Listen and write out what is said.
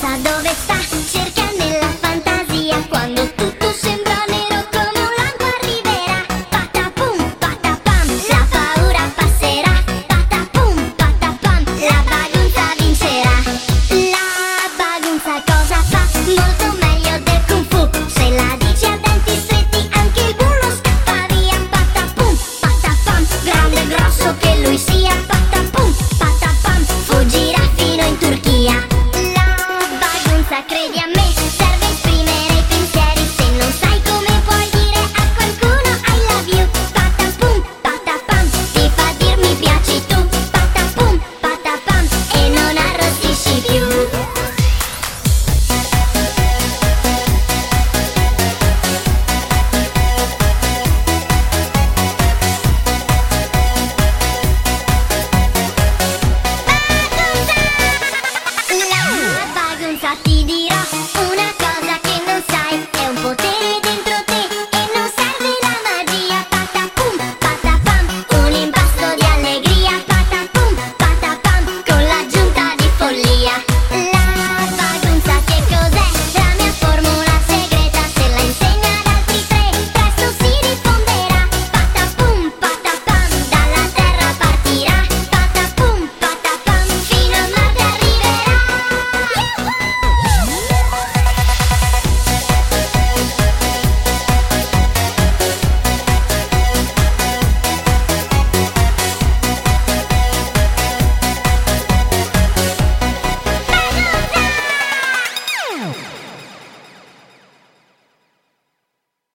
senza dove sta, cerca nella fantasia quando tutto sembra nero come un lago arriverà. Patapum, patapam, la paura passerà. Patapum, patapam, la bagunza vincerà. La bagunza cosa fa? Molto meglio del kung fu. Se la dici a denti stretti anche il burro scappa via. Patapum, patapam, grande e grosso che lui sia. pa- estrella